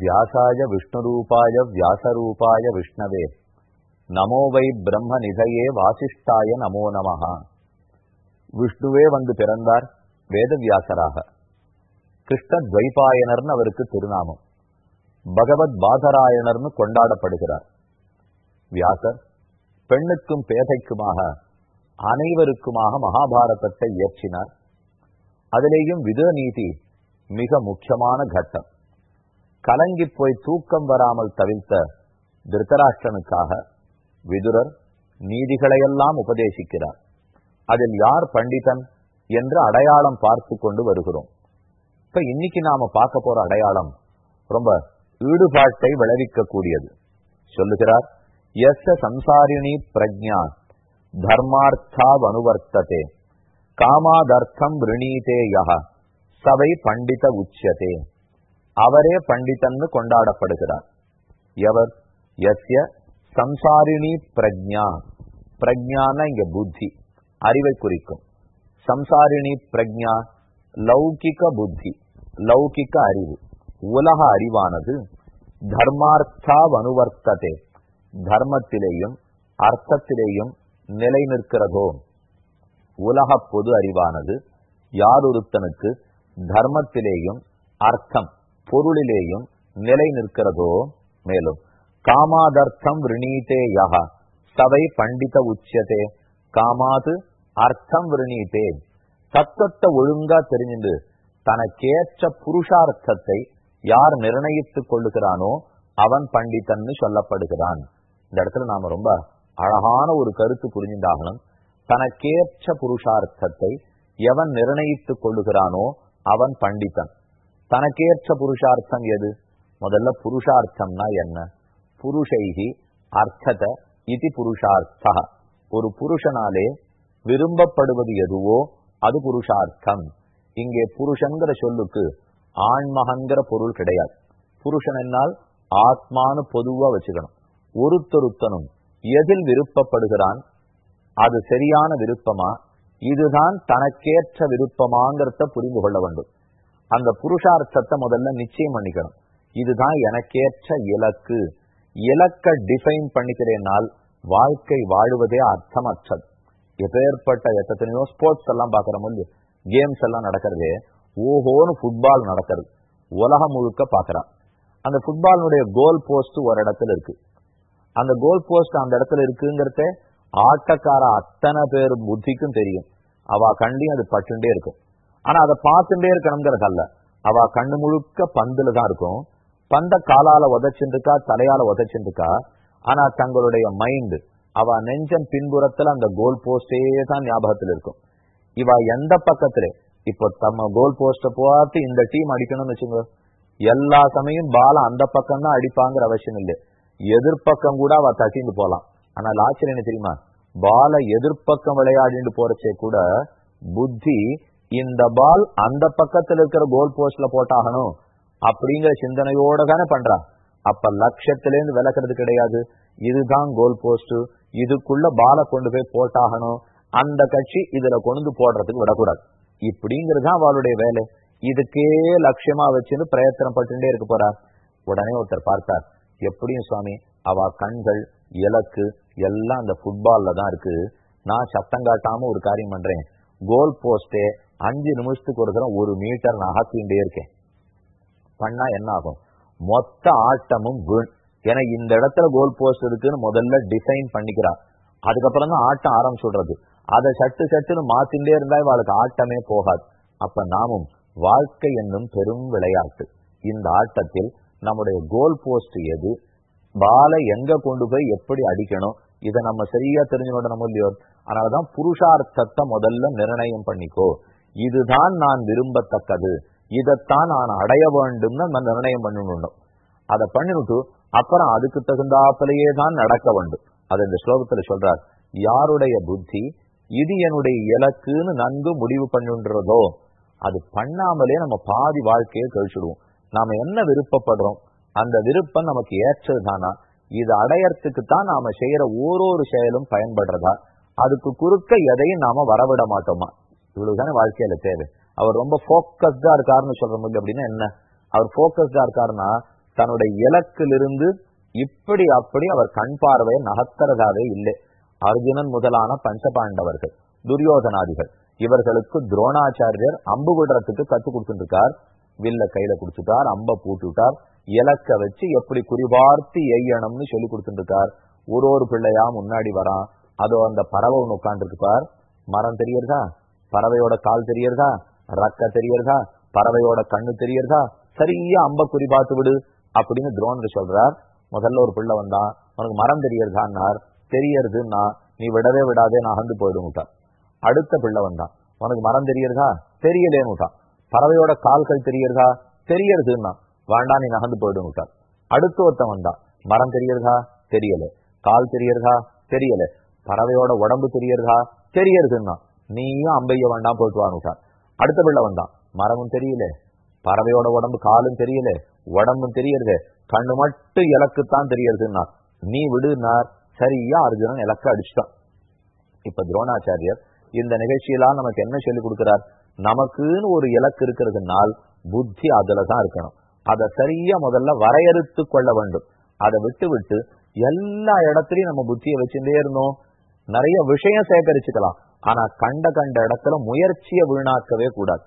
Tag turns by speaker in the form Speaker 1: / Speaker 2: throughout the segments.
Speaker 1: வியாசாய விஷ்ணுரூபாய வியாசரூபாய விஷ்ணவே நமோ வை பிரம்ம நிதையே வாசிஷ்டாய நமோ நமஹா விஷ்ணுவே வந்து பிறந்தார் வேதவியாசராக। கிருஷ்ண துவைபாயனர்னு அவருக்கு திருநாமம். பகவத் பாதராயணர்னு கொண்டாடப்படுகிறார். வியாசர் பெண்ணுக்கும் பேதைக்குமாக அனைவருக்குமாக மகாபாரதத்தை இயற்றினார். அதிலேயும் வித நீதி மிக முக்கியமான கட்டம். கலங்கி போய் தூக்கம் வராமல் தவிர்த்த திருத்தராஷ்டனுக்காக விதுரர் நீதிகளையெல்லாம் உபதேசிக்கிறார். அதில் யார் பண்டிதன் என்று அடையாளம் பார்த்து கொண்டு வருகிறோம். இப்ப இன்னைக்கு நாம பார்க்க போற அடையாளம் ரொம்ப ஈடுபாட்டை விளைவிக்கக்கூடியது. சொல்லுகிறார் எஸ் சம்சாரிணி பிரஜா தர்மார்த்தாவனுவர்த்ததே காமாதர்த்தம் ரிணீதே யா சவை பண்டித உச்சதே அவரே பண்டிதன்னு கொண்டாடப்படுகிறார். எவர்? எஸ்ய சம்சாரிணி பிரஜா பிரஜான இங்க புத்தி அறிவை குறிக்கும். சம்சாரிணி பிரஜா லௌகிக புத்தி லௌகிக அறிவு. உலக அறிவானது தர்மார்த்தாவனுவர்த்ததே. தர்மத்திலேயும் அர்த்தத்திலேயும் நிலை நிற்கிறதோ? உலக பொது அறிவானது யாரொருத்தனுக்கு தர்மத்திலேயும் அர்த்தம் பொருளிலேயும் நிலை நிற்கிறதோ? மேலும் காமாதர்த்தம் விரணீதே யக சவை பண்டித உச்சதே. காமாது அர்த்தம் விரணீதே. தத்துவத்தை ஒழுங்கா தெரிஞ்சுண்டு தனக்கேற்ற புருஷார்த்தத்தை யார் நிர்ணயித்துக் கொள்ளுகிறானோ அவன் பண்டிதன்னு சொல்லப்படுகிறான். இந்த இடத்துல நாம ரொம்ப அழகான ஒரு கருத்து புரிஞ்சுட்டாகணும் தனக்கேற்ற புருஷார்த்தத்தை எவன் நிர்ணயித்துக் கொள்ளுகிறானோ அவன் பண்டிதன். தனக்கேற்ற புருஷார்த்தம் எது? முதல்ல புருஷார்த்தம்னா என்ன? புருஷைகி அர்த்தத இது புருஷார்த்தா ஒரு புருஷனாலே விரும்பப்படுவது எதுவோ அது புருஷார்த்தம். இங்கே புருஷன்கிற சொல்லுக்கு ஆண்மகன்கிற பொருள் கிடையாது. புருஷன் என்னால் ஆத்மானு பொதுவா வச்சுக்கணும். ஒருத்தொருத்தனும் எதில் விருப்பப்படுகிறான்? அது சரியான விருப்பமா? இதுதான் தனக்கேற்ற விருப்பமாங்கிறத புரிந்து கொள்ள வேண்டும். அந்த புருஷார்த்தத்தை முதல்ல நிச்சயம் பண்ணிக்கணும். இதுதான் எனக்கேற்ற இலக்கு. இலக்க டிஃபைன் பண்ணிக்கிறேனால் வாழ்க்கை வாழுவதே அர்த்தமற்றது. எப்பேற்பட்ட எத்தனையோ ஸ்போர்ட்ஸ் எல்லாம் பாக்குறோம் இல்லையோ கேம்ஸ் எல்லாம் நடக்கிறதே ஓஹோன்னு ஃபுட்பால் நடக்கிறது. உலகம் முழுக்க பாக்குறான் அந்த ஃபுட்பாலுடைய கோல் போஸ்ட் ஒரு இடத்துல இருக்கு. அந்த கோல் போஸ்ட் அந்த இடத்துல இருக்குங்கிறத ஆட்டக்கார அத்தனை பேர் புத்திக்கும் தெரியும். அவ கண்டியும் அது பட்டுண்டே இருக்கும். ஆனா அதை பார்த்துட்டே இருக்கணுங்கிறது அல்ல அவ கண்ணு முழுக்க பந்துல தான் இருக்கும். பந்த காலால உதச்சுருக்கா தலையால உதச்சுருக்கா ஆனா தங்களுடைய மைண்ட் அவ நெஞ்சம் பின்புறத்துல அந்த கோல் போஸ்டே தான் ஞாபகத்துல இருக்கும். இவ எந்த பக்கத்துல? இப்போ தம்ம கோல் போஸ்ட பார்த்து இந்த டீம் அடிக்கணும்னு வச்சுங்க எல்லா சமயம் பால அந்த பக்கம் தான் அடிப்பாங்கிற அவசியம் இல்லை. எதிர்ப்பக்கம் கூட அவ தட்டிட்டு போலாம். ஆனால் ஆச்சரியம் என்ன தெரியுமா? பால எதிர்ப்பக்கம் விளையாடிட்டு போறச்சே கூட புத்தி இந்த பால் அந்த பக்கத்தில் இருக்கிற கோல் போஸ்ட்ல போட்டாகணும் அப்படிங்கிற சிந்தனையோட தானே பண்றான் அப்ப லட்சத்திலேருந்து விளக்குறது கிடையாது. இதுதான் கோல் போஸ்ட் இதுக்குள்ள பாலை கொண்டு போய் போட்டாகணும். அந்த கட்சி இதுல கொண்டு போடுறதுக்கு விடக்கூடாது. இப்படிங்கிறதுதான் அவளுடைய வேலை. இதுக்கே லட்சியமா வச்சுன்னு பிரயத்தனம் பட்டுட்டே இருக்க போறார் உடனே ஒருத்தர் பார்த்தார். எப்படியும் சுவாமி அவ கண்கள் இலக்கு எல்லாம் அந்த ஃபுட்பால்ல தான் இருக்கு. நான் சத்தம் காட்டாம ஒரு காரியம் பண்றேன். கோல் போஸ்டே அஞ்சு நிமிஷத்துக்கு ஒரு தரம் ஒரு மீட்டர் நான் அகத்திண்டே இருக்கேன். பண்ணா என்ன ஆகும்? மொத்த ஆட்டமும் வீண். ஏன்னா இந்த இடத்துல கோல் போஸ்ட் இருக்குன்னு முதல்ல டிசைன் பண்ணிக்கிறார் அதுக்கப்புறம் தான் ஆட்டம் ஆரம்பிச்சுடுறது. அதை சட்டு சட்டுன்னு மாத்திண்டே இருந்தா இவாளுக்கு ஆட்டமே போகாது. அப்ப நாமும் வாழ்க்கை என்னும் பெரும் விளையாட்டு. இந்த ஆட்டத்தில் நம்முடைய கோல் போஸ்ட் எது? பாலை எங்க கொண்டு போய் எப்படி அடிக்கணும்? இதை நம்ம சரியா தெரிஞ்சுக்கணும் நம்ம இல்லையோ? அதனாலதான் புருஷார்த்தத்தை முதல்ல நிர்ணயம் பண்ணிக்கோ. இதுதான் நான் விரும்பத்தக்கது. இதைத்தான் நான் அடைய வேண்டும்னு நம்ம நிர்ணயம் பண்ணணும் அதை பண்ணிவிட்டு அப்புறம் அதுக்கு தகுந்தாப்பிலேயே தான் நடக்க வேண்டும். அது இந்த ஸ்லோகத்துல சொல்றார். யாருடைய புத்தி இது என்னுடைய இலக்குன்னு நன்கு முடிவு பண்ணுன்றதோ அது பண்ணாமலே நம்ம பாதி வாழ்க்கையை கழிச்சுடுவோம். நாம என்ன விருப்பப்படுறோம்? அந்த விருப்பம் நமக்கு ஏற்றது தானா? இது அடையறதுக்கு தான் நாம செய்யற ஓரொரு செயலும் பயன்படுறதா? அதுக்கு குறுக்க எதையும் நாம வரவிட மாட்டோமா? இவ்வளவுதானே வாழ்க்கையில தேவை. அவர் ரொம்ப போக்கஸ்டா இருக்காருன்னு சொல்ற முடியும் அப்படின்னா என்ன? அவர் போக்கஸ்டா இருக்காருன்னா தன்னுடைய இலக்கிலிருந்து இப்படி அப்படி அவர் கண் பார்வையை நகர்த்துறதாவே இல்லை. அர்ஜுனன் முதலான பஞ்சபாண்டவர்கள் துரியோதனாதிகள். இவர்களுக்கு துரோணாச்சாரியர் அம்பு விடுறதுக்கு கத்து கொடுத்துருக்கார் வில்ல கையில குடிச்சுட்டார் அம்ப போட்டுட்டார். இலக்க வச்சு எப்படி குறிபார்த்து எய்யணும்னு சொல்லி கொடுத்துருக்கார் ஒரு ஒரு பிள்ளையா முன்னாடி வரான். அதோ அந்த பறவை ஒண்ணு உட்காந்துருக்குப்பார் மரம் தெரியறதா? பறவையோட கால் தெரியறதா? ரக்க தெரியறதா? பறவையோட கண்ணு தெரியறதா? சரியா அம்பக்குறி குறி பார்த்து விடு அப்படின்னு துரோணர் சொல்றார். முதல்ல ஒரு பிள்ளை வந்தான் உனக்கு மரம் தெரியறதான்னார். தெரியறதுன்னா நீ விடவே விடாதே நான் அகந்து போயிடுங்கட்டான் அடுத்த பிள்ளை வந்தான் உனக்கு மரம் தெரியறதா? தெரியலேன்னுட்டான் பறவையோட கால்கள் தெரியறதா? தெரியறதுன்னா. வேண்டாம் நீ நகர்ந்து போயிடுங்கட்டான் அடுத்த அடுத்து ஒருத்தன் வந்தான் மரம் தெரியறதா? தெரியல. கால் தெரியறதா? தெரியல. பறவையோட உடம்பு தெரியறதா? தெரியறதுன்னா நீயும் அம்பைய வேண்டாம் போயிட்டு வாங்கிட்டான் அடுத்த பிள்ளை வந்தான். மரமும் தெரியல. பறவையோட உடம்பு காலும் தெரியல. உடம்பும் தெரியறது. கண்ணு மட்டும் இலக்குத்தான் தெரியறதுன்னா நீ விடுனார் சரியா அர்ஜுனன் இலக்க அடிச்சுட்டான். இப்ப துரோணாச்சாரியர் இந்த நிகழ்ச்சியெல்லாம் நமக்கு என்ன சொல்லி கொடுக்கிறார்? நமக்குன்னு ஒரு இலக்கு இருக்கிறதுனால் புத்தி அதுலதான் இருக்கணும். அதை சரியா முதல்ல வரையறுத்து கொள்ள வேண்டும். அதை விட்டு விட்டு எல்லா இடத்துலயும் நம்ம புத்தியை வச்சுட்டே இருந்தோம். நிறைய விஷயம் சேகரிச்சுக்கலாம். ஆனா கண்ட கண்ட இடத்துல முயற்சியை வீணாக்கவே கூடாது.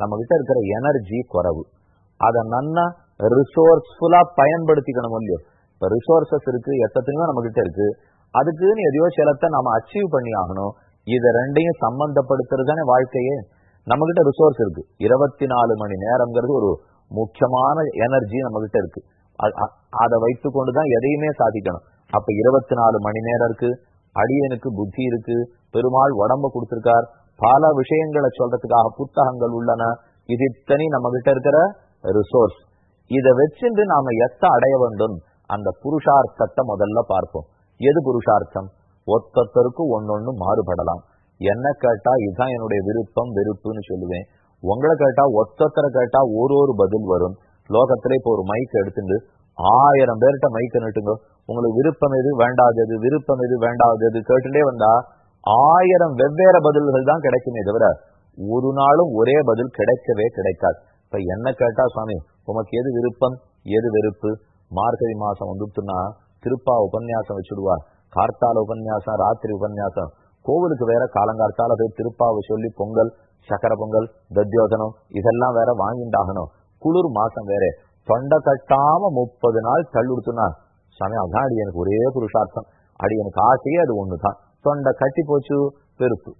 Speaker 1: நம்ம கிட்ட இருக்கிற எனர்ஜி குறவு. அதை நன்னா ரிசோர்ஸ்ஃபுல்லா பயன்படுத்திக்கணும் இல்லையோ? இப்ப ரிசோர்சஸ் இருக்கு எத்தனையோ நம்ம கிட்ட இருக்கு. அதுக்குன்னு எதையோ சிலத்தை நம்ம அச்சீவ் பண்ணி ஆகணும். இதை ரெண்டையும் சம்பந்தப்படுத்துறது தானே வாழ்க்கையே. நம்ம கிட்ட ரிசோர்ஸ் இருக்கு. இருபத்தி நாலு மணி நேரம்ங்கிறது ஒரு முக்கியமான எனர்ஜி நம்ம கிட்ட இருக்கு அதை வைத்து கொண்டுதான் எதையுமே சாதிக்கணும். அப்ப இருபத்தி நாலு மணி நேரம் இருக்கு. அடியனுக்கு புத்தி இருக்கு பெருமாள் உடம்ப கொடுத்திருக்கார். பல விஷயங்களை சொல்றதுக்காக புத்தகங்கள் உள்ளன. இது இத்தனை நம்ம கிட்ட இருக்கிற ரிசோர்ஸ் இதை வச்சுட்டு நாம எத்த அடைய வேண்டும்? அந்த புருஷார்த்தத்தை முதல்ல பார்ப்போம். எது புருஷார்த்தம்? ஒத்தொத்தருக்கு ஒன்னொன்னு மாறுபடலாம். என்ன கேட்டா இதுதான் என்னுடைய விருப்பம் வெறுப்புன்னு சொல்லுவேன். உங்களை கேட்டா ஒத்தொத்தரை கேட்டா ஒரு ஒரு பதில் வரும். லோகத்துல இப்போ ஒரு மைக் எடுத்துட்டு ஆயிரம் பேர்கிட்ட மைக் நட்டுங்க உங்களுக்கு விருப்பம் எது வேண்டாதது விருப்பம் எது வேண்டாதது கேட்டுட்டே வந்தா ஆயிரம் வெவ்வேறு பதில்கள் தான் கிடைக்குமே தவிர ஒரு நாளும் ஒரே பதில் கிடைக்கவே கிடைக்காது. இப்ப என்ன கேட்டா சுவாமி உமக்கு எது விருப்பம் எது வெறுப்பு? மார்கழி மாசம் வந்துட்டுன்னா திருப்பா உபன்யாசம் வச்சுடுவா கார்த்தால உபன்யாசம் ராத்திரி உபன்யாசம். கோவிலுக்கு வேற காலங்கார்த்தால போய் திருப்பாவை சொல்லி பொங்கல் சக்கர பொங்கல் தத்யோதனம் இதெல்லாம் வேற வாங்கிண்டாகணும். குளிர் மாசம் வேற. தொண்டை கட்டாம முப்பது நாள் தள்ளுடுத்துனா சாமி அதான் அடி எனக்கு ஒரே புருஷார்த்தம். அடியனுக்கு எனக்கு ஆசையே அது ஒண்ணுதான். தொண்டை கட்டி போச்சு பெருப்பு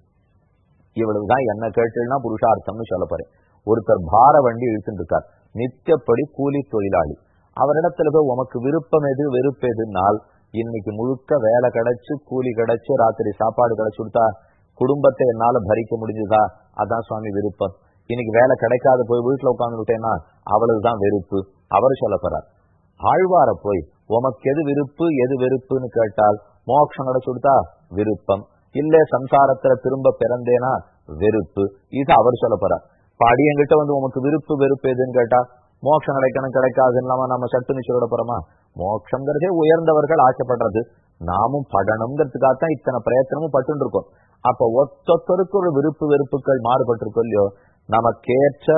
Speaker 1: இவ்வளவுதான் என்ன கேட்டுனா புருஷார்த்தம்னு சொல்ல போறேன். ஒருத்தர் பார வண்டி இழுத்துட்டு இருக்கார் நித்தியப்படி கூலி தொழிலாளி. அவரிடத்துல போய் உமக்கு விருப்பம் எது வெறுப்பு எதுனால் இன்னைக்கு முழுக்க வேலை கிடைச்சு கூலி கிடைச்சு ராத்திரி சாப்பாடு கிடைச்சு கொடுத்தா குடும்பத்தை என்னால பரிக்க முடிஞ்சுதா? அதான் சுவாமி விருப்பம். இன்னைக்கு வேலை கிடைக்காத போய் வீட்டுல உட்காந்துட்டேன்னா அவளுக்குதான் வெறுப்பு. அவர் சொல்ல போறார். ஆழ்வார போய் உமக்கு எது விருப்பு எது வெறுப்புன்னு கேட்டால் மோட்சம் கிடைச்சுடுத்தா விருப்பம். இல்ல சம்சாரத்துல திரும்ப பிறந்தேனா வெறுப்பு. இது அவர் சொல்ல போறார். பாடி என்கிட்ட வந்து உமக்கு விருப்பு வெறுப்பு எதுன்னு கேட்டா மோட்சம் கிடைக்கணும் கிடைக்காதுன்னு இல்லாம நம்ம சட்டுன்னு சொல்லிட போறோமா? மோட்சங்கிறதே உயர்ந்தவர்கள் ஆசைப்படுறது. நாமும் படணுங்கிறதுக்காகத்தான் இத்தனை பிரயத்தனமும் பட்டு இருக்கோம். அப்ப ஒத்தொத்தருக்கு ஒரு விருப்பு வெறுப்புகள் மாறுபட்டிருக்கோம் இல்லையோ? நமக்கேற்ற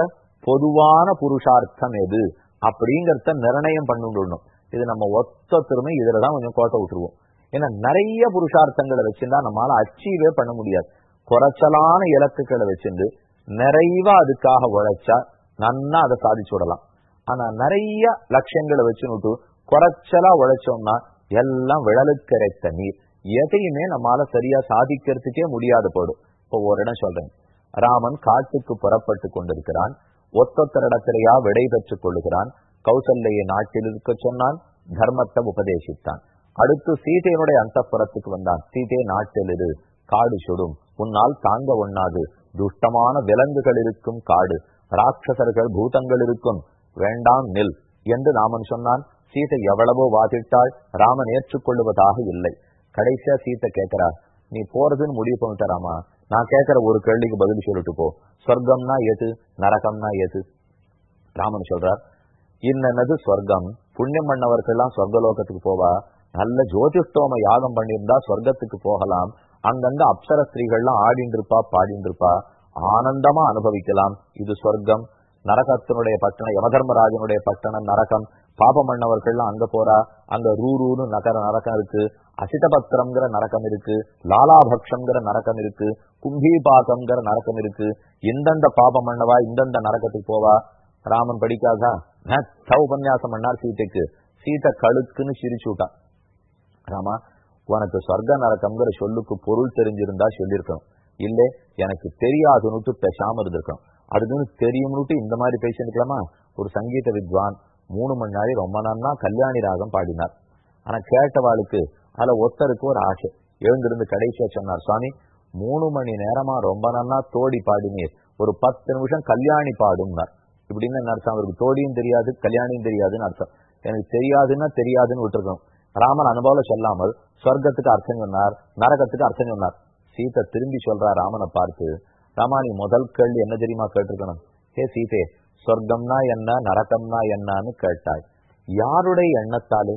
Speaker 1: பொதுவான புருஷார்த்தம் எது? அப்படிங்கறத நிர்ணயம் பண்ணிடணும் இது நம்ம ஒத்தொத்தருமே இதுலதான் கொஞ்சம் கோட்டை விட்டுருவோம். ஏன்னா நிறைய புருஷார்த்தங்களை வச்சிருந்தா நம்மளால அச்சீவே பண்ண முடியாது. குறைச்சலான இலக்குகளை வச்சிருந்து நிறைவா அதுக்காக உழைச்சா நன்னா அதை சாதிச்சு விடலாம். ஆனா நிறைய லட்சியங்களை வச்சுனுட்டு குறைச்சலா உழைச்சோம்னா எல்லாம் விழலுக்கரைத்த நீர். எதையுமே நம்மால சரியா சாதிக்கிறதுக்கே முடியாது போடும் இப்போ ஒரு இடம் சொல்றேன். ராமன் காட்டுக்கு புறப்பட்டு கொண்டிருக்கிறான். ஒத்தொத்தரிடத்திலேயா விடை பெற்றுக் கொள்ளுகிறான். கௌசல்லையை நாட்டில் இருக்க சொன்னான் தர்மத்தை உபதேசித்தான். அடுத்து சீதையனுடைய அந்த வந்தான். சீதை நாட்டில் இரு காடு சுடும். உன்னால் தாங்க ஒண்ணாது. துஷ்டமான விலங்குகள் இருக்கும் காடு. ராட்சசர்கள் பூதங்கள் இருக்கும். வேண்டாம் நில் என்று ராமன் சொன்னான். சீதை எவ்வளவோ வாதிட்டால் ராமன் ஏற்றுக்கொள்வதாக இல்லை. கடைசியா சீத்தை கேட்கிறார் நீ போறதுன்னு முடிவு பண்ணிட்டாராமா நான் கேட்கிற ஒரு கேள்விக்கு பதில் சொல்லிட்டு போ. சொர்க்கம்னா எது? நரகம்னா எது? ராமன் சொல்றார் இன்னது சொர்க்கம் புண்ணியம் பண்ணவர்கள்லாம் சொர்க்கலோகத்துக்கு போவா? நல்ல ஜோதிஷ்டோம யாகம் பண்ணியிருந்தா சொர்க்கத்துக்கு போகலாம். அங்கங்க அப்சர ஸ்திரீகள்லாம் ஆடின்னு இருப்பா பாடின்னு இருப்பா ஆனந்தமா அனுபவிக்கலாம். இது சொர்க்கம் நரகத்தினுடைய பட்டணம் யமதர்மராஜனுடைய பட்டணம் நரகம். பாபம் பண்ணவர்கள்லாம் அங்க போறா. அங்க ரூரூன்னு நகர நரக்கம் இருக்கு. அசிதபத்திரம்ங்கிற நரக்கம் இருக்கு. லாலாபக்ஷங்கிற நரக்கம் இருக்கு. கும்பீபாகம்ங்கிற நரக்கம் இருக்கு. எந்தெந்த பாபம் பண்ணவா இந்தந்த நரக்கத்துக்கு போவா? ராமன் படிக்காதா? உபன்யாசம் பண்ணார் சீத்தைக்கு சீத்தை கழுக்குன்னு சிரிச்சு விட்டான் ராமா உனக்கு சொர்க்க நரக்கம்ங்கிற சொல்லுக்கு பொருள் தெரிஞ்சிருந்தா சொல்லியிருக்கணும் இல்ல எனக்கு தெரியாதுன்னுட்டு பேசாம இருந்திருக்கணும் அதுக்குன்னு தெரியும்னுட்டு இந்த மாதிரி பேசியிருக்கலாமா ஒரு சங்கீத வித்வான் மூணு மணி நாளை ரொம்ப நன்னா கல்யாணி ராகம் பாடினார் ஆனா கேட்டவாளுக்கு அதுல ஒத்தருக்கு ஒரு ஆசை எழுந்திருந்து கடைசியா சொன்னார் சுவாமி மூணு மணி நேரமா ரொம்ப நன்னா தோடி பாடினீர் ஒரு பத்து நிமிஷம் கல்யாணி பாடும்னார். இப்படின்னு என்ன அர்த்தம்? அவருக்கு தோடியும் தெரியாது கல்யாணியும் தெரியாதுன்னு அர்த்தம். எனக்கு தெரியாதுன்னா தெரியாதுன்னு விட்டுருக்கணும் ராமன் அனுபவம் சொல்லாமல் சொர்க்கத்துக்கு அர்த்தம் சொன்னார் நரகத்துக்கு அர்த்தம் சொன்னார். சீதை திரும்பி சொல்றா ராமனை பார்த்து ராமா நீ முதல் கேள்வி என்ன தெரியுமா கேட்டிருக்கணும்? ஹே சீதே சொர்க்கம்னா என்ன நரகம்னா என்னன்னு கேட்டாய். யாருடைய எண்ணத்தாலே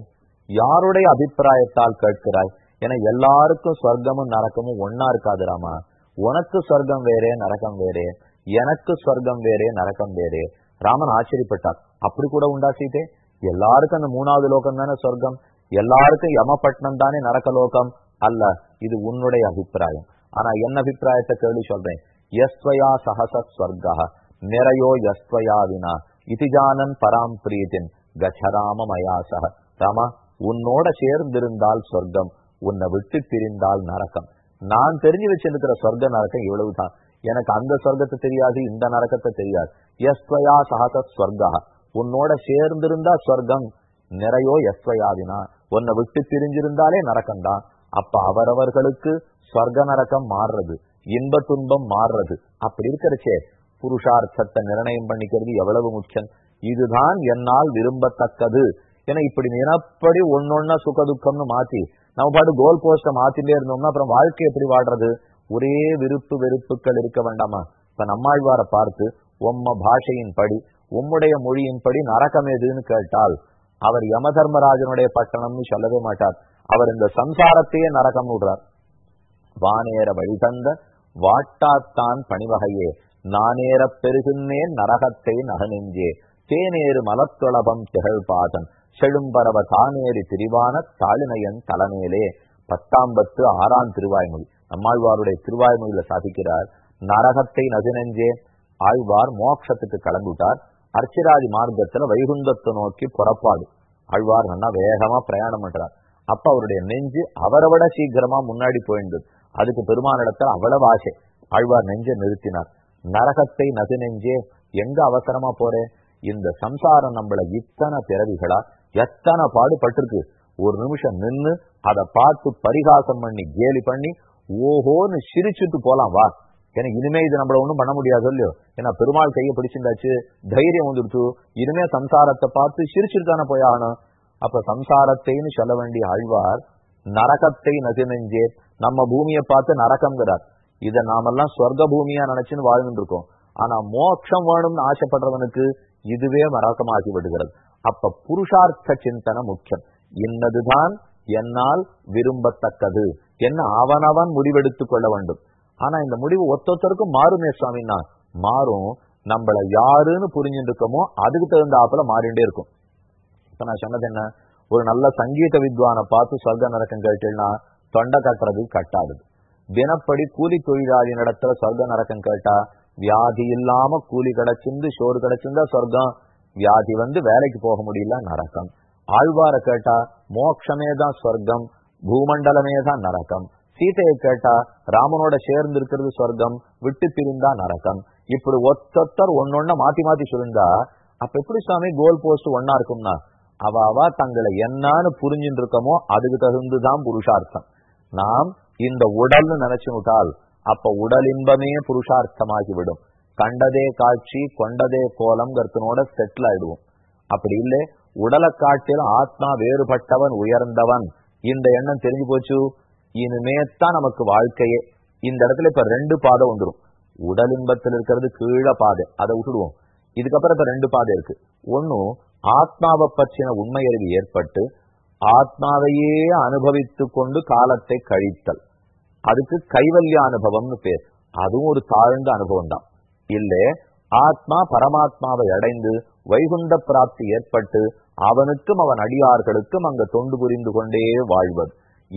Speaker 1: யாருடைய அபிப்பிராயத்தால் கேட்கிறாய்? என எல்லாருக்கும் சொர்க்கமும் நரக்கமும் ஒன்னா இருக்காது ராமா. உனக்கு சொர்க்கம் வேறே நரகம் வேறே. எனக்கு சொர்க்கம் வேறே நரக்கம் வேறே. ராமன் ஆச்சரியப்பட்டார். அப்படி கூட உண்டா சீதே எல்லாருக்கும் அந்த மூணாவது லோகம் தானே சொர்க்கம்? எல்லாருக்கும் யமபட்னம் தானே நரக்கலோகம் லோகம் அல்ல இது உன்னுடைய அபிப்பிராயம். ஆனா என்ன அபிப்பிராயத்தை கேள்வி சொல்றேன்? எஸ்வயா சஹச ஸ்வர்கா நிறையோ எஸ்வயா வினா. இதிஜானன் பராம் பிரீத்தின் கஜராம மயாசக ராமா உன்னோட சேர்ந்திருந்தால் சொர்க்கம் உன்னை விட்டு பிரிந்தால் நரக்கம் நான் தெரிஞ்சு வச்சிருக்கிற சொர்க்க நரக்கம் இவ்வளவுதான். எனக்கு அந்த சொர்க்கத்தை தெரியாது இந்த நரக்கத்தை தெரியாது. எஸ்வயா சகத ஸ்வர்கா. உன்னோட சேர்ந்திருந்தா சொர்க்கம் நிறையோ எஸ்வயாவினா உன்னை விட்டு பிரிஞ்சிருந்தாலே நரக்கம்தான். அப்ப அவரவர்களுக்கு ஸ்வர்க நரக்கம் மாறுறது. இன்ப துன்பம் மாறுறது. அப்படி இருக்கிறச்சே புருஷார்த்தத்தை நிர்ணயம் பண்ணிக்கிறது எவ்வளவு முக்கியம். இதுதான் என்னால் விரும்பத்தக்கது. ஏன்னா இப்படி நினப்படி ஒன்னொன்னா சுக துக்கம்னு மாத்தி நம்ம பாட்டு கோல் போஸ்ட மாத்திட்டே இருந்தோம்னா அப்புறம் வாழ்க்கை எப்படி வாடுறது ஒரே விருப்பு வெறுப்புகள் இருக்க வேண்டாமா? இப்ப நம்மாழ்வார பார்த்து உம்ம பாஷையின் படி உம்முடைய மொழியின்படி நரகம் எதுன்னு கேட்டால் அவர் யம தர்மராஜனுடைய பட்டணம்னு சொல்லவே மாட்டார். அவர் இந்த சம்சாரத்தையே நரகம் விடுறார். வானேற வழி தந்த வாட்டாத்தான் பணிவகையே நானேற பெருகுன்னேன் நரகத்தை நகனெஞ்சே தேனேறு மலத்தொளபம் திகழ் பாதன் செழும்பரவ தானேறி திரிவான தாளினையன் தலமேலே. பத்தாம் பத்து ஆறாம் திருவாய்மொழி. நம்மாழ்வாருடைய திருவாய்மொழியில சாதிக்கிறார் நரகத்தை நகுநெஞ்சேன் ஆழ்வார் மோட்சத்துக்கு கிளம்பிட்டார் அர்ச்சிராதி மார்க்கத்துல வைகுந்தத்தை நோக்கி புறப்பாடு. ஆழ்வார் நல்லா வேகமா பிரயாணம் பண்றார். அப்ப அவருடைய நெஞ்சு அவரை விட சீக்கிரமா முன்னாடி போயிருந்தது. அதுக்கு பெருமானிடத்துல அவ்வளவு ஆசை. ஆழ்வார் நெஞ்சை நிறுத்தினார். நரகத்தை நது நெஞ்சே எங்க அவசரமா போறேன் இந்த சம்சாரம் நம்மள இத்தனை பிறவிகளா எத்தனை பாடுபட்டிருக்கு? ஒரு நிமிஷம் நின்னு அதை பார்த்து பரிகாசம் பண்ணி கேலி பண்ணி ஓஹோன்னு சிரிச்சுட்டு போலாம் வா. ஏன்னா இனிமே இது நம்மள ஒண்ணும் பண்ண முடியாது இல்லையோ ஏன்னா பெருமாள் கையை பிடிச்சிருந்தாச்சு தைரியம் வந்துடுச்சு. இனிமே சம்சாரத்தை பார்த்து சிரிச்சுட்டு தானே போய் ஆகணும். அப்ப சம்சாரத்தைன்னு சொல்ல வேண்டிய ஆழ்வார் நரகத்தை நெஞ்சே நம்ம பூமியை பார்த்து நரகம்ங்கிறார். இதை நாமெல்லாம் சொர்க்க பூமியா நினைச்சுன்னு வாழ்ந்துட்டு இருக்கோம் ஆனா மோட்சம் வேணும்னு ஆசைப்படுறவனுக்கு இதுவே மரகமாகி விடுகிறது. அப்ப புருஷார்த்த சிந்தனை முக்கியம். இன்னதுதான் என்னால் விரும்பத்தக்கது. என்ன அவனவன் முடிவெடுத்துக் கொள்ள வேண்டும். ஆனா இந்த முடிவு ஒத்தொத்தருக்கும் மாறுமே சுவாமின்னா மாறும். நம்மள யாருன்னு புரிஞ்சுட்டு இருக்கோமோ அதுக்கு தகுந்தாப்புல மாறிண்டே இருக்கும். இப்ப நான் சொன்னது என்ன? ஒரு நல்ல சங்கீத வித்வானை பார்த்து சொர்க்க நரக்கம் கேட்டீங்கன்னா தொண்டை கட்டுறது கட்டாது. தினப்படி கூலி தொழிலாளி நடத்துற சொர்க்க நரக்கம் கேட்டா வியாதி இல்லாம கூலி கிடைச்சிருந்து சோறு கிடைச்சிருந்தா சொர்க்கம். வியாதி வந்து வேலைக்கு போக முடியல நரக்கம் ஆழ்வார கேட்டா மோட்சமே தான் சொர்க்கம் பூமண்டலமே தான் நரக்கம் சீதையை கேட்டா ராமனோட சேர்ந்து இருக்கிறது சொர்க்கம் விட்டு பிரிந்தா நரக்கம் இப்படி ஒத்தொத்தர் ஒன்னொன்ன மாத்தி மாத்தி சொல்லிருந்தா அப்ப எப்படி சுவாமி கோல் போஸ்ட் ஒன்னா இருக்கும்னா அவ அவ தங்களை என்னன்னு புரிஞ்சுட்டு இருக்கமோ அதுக்கு தகுந்துதான் புருஷார்த்தம். நாம் இந்த உடல்னு நினைச்சு விட்டால் அப்ப உடல் இன்பமே புருஷார்த்தமாகிவிடும். கண்டதே காட்சி கொண்டதே கோலம் கருத்தனோட செட்டில் ஆயிடுவோம். அப்படி இல்லை உடலை காட்டில் ஆத்மா வேறுபட்டவன் உயர்ந்தவன். இந்த எண்ணம் தெரிஞ்சு போச்சு? இனிமேத்தான் நமக்கு வாழ்க்கையே. இந்த இடத்துல இப்ப ரெண்டு பாதை வந்துடும் உடல் இன்பத்தில் இருக்கிறது கீழே பாதை. அதை விட்டுடுவோம். இதுக்கப்புறம் இப்ப ரெண்டு பாதை இருக்கு. ஒன்னும் ஆத்மாவை பற்றின உண்மை அறிவு ஏற்பட்டு ஆத்மாவையே அனுபவித்து கொண்டு காலத்தை கழித்தல். அதுக்கு கைவல்ய அனுபவம்னு பேர். அதுவும் ஒரு தாழ்ந்த அனுபவம் தான் இல்ல ஆத்மா பரமாத்மாவை அடைந்து வைகுண்ட பிராப்தி ஏற்பட்டு அவனுக்கும் அவன் அடியார்களுக்கும் அங்க தொண்டு புரிந்து கொண்டே வாழ்வது.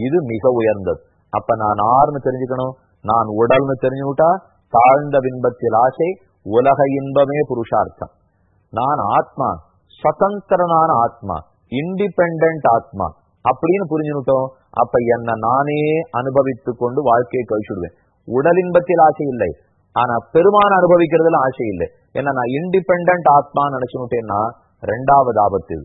Speaker 1: இது மிக உயர்ந்தது. அப்ப நான் ஆறுன்னு தெரிஞ்சுக்கணும்? நான் உடல்னு தெரிஞ்சுட்டா தாழ்ந்த பின்பத்தில் ஆசை உலக இன்பமே புருஷார்த்தம். நான் ஆத்மா சுதந்திரனான ஆத்மா இண்டிபெண்ட் ஆத்மா அப்படின்னு புரிஞ்சுட்டோம் அப்ப என்ன நானே அனுபவித்து கொண்டு வாழ்க்கையை கழிச்சுடுவேன். உடல் இன்பத்தில் ஆசை இல்லை. ஆனா பெருமான அனுபவிக்கிறதுல ஆசை இல்லை. ஏன்னா நான் இண்டிபெண்ட் ஆத்மா நினைச்சுட்டேன்னா ரெண்டாவது ஆபத்து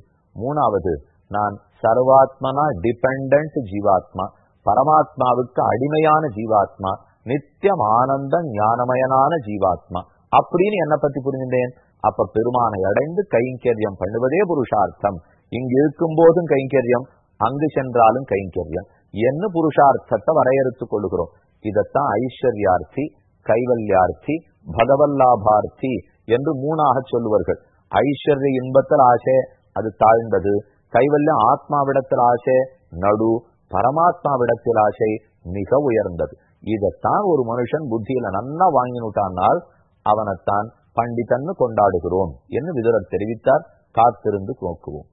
Speaker 1: மூணாவது நான் சர்வாத்மனா டிபெண்ட் ஜீவாத்மா. பரமாத்மாவுக்கு அடிமையான ஜீவாத்மா நித்தியம் ஆனந்த ஞானமயனான ஜீவாத்மா. அப்படின்னு என்ன பத்தி புரிஞ்சுட்டேன் அப்ப பெருமானை அடைந்து கைங்கரியம் பண்ணுவதே புருஷார்த்தம். இங்கு இருக்கும் போதும் கைங்கரியம் அங்கு சென்றாலும் கைங்கரியம். என்ன புருஷார்த்தத்தை வரையறுத்துக் கொள்கிறோம் இதத்தான் ஐஸ்வர்யார்த்தி கைவல்யார்த்தி பகவல்லாபார்த்தி என்று மூணாக சொல்லுவார்கள். ஐஸ்வர்ய இன்பத்தில் ஆசை அது தாழ்ந்தது. கைவல்ல ஆத்மாவிடத்தில் ஆசை நடு பரமாத்மாவிடத்தில் ஆசை மிக உயர்ந்தது இதைத்தான் ஒரு மனுஷன் புத்தியில நன்னா வாங்கினுட்டானால் அவனைத்தான் பண்டிதன்னு கொண்டாடுகிறோம் என்று விதுரர் தெரிவித்தார் காத்திருந்து நோக்குவோம்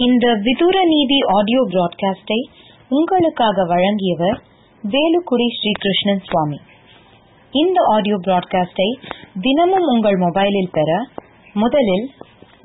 Speaker 2: இந்த விதுர நீதி ஆடியோ பிராட்காஸ்டை உங்களுக்காக வழங்கியவர் வேலுக்குடி ஸ்ரீகிருஷ்ணன் சுவாமி இந்த ஆடியோ பிராட்காஸ்டை தினமும் உங்கள் மொபைலில் பெற முதலில்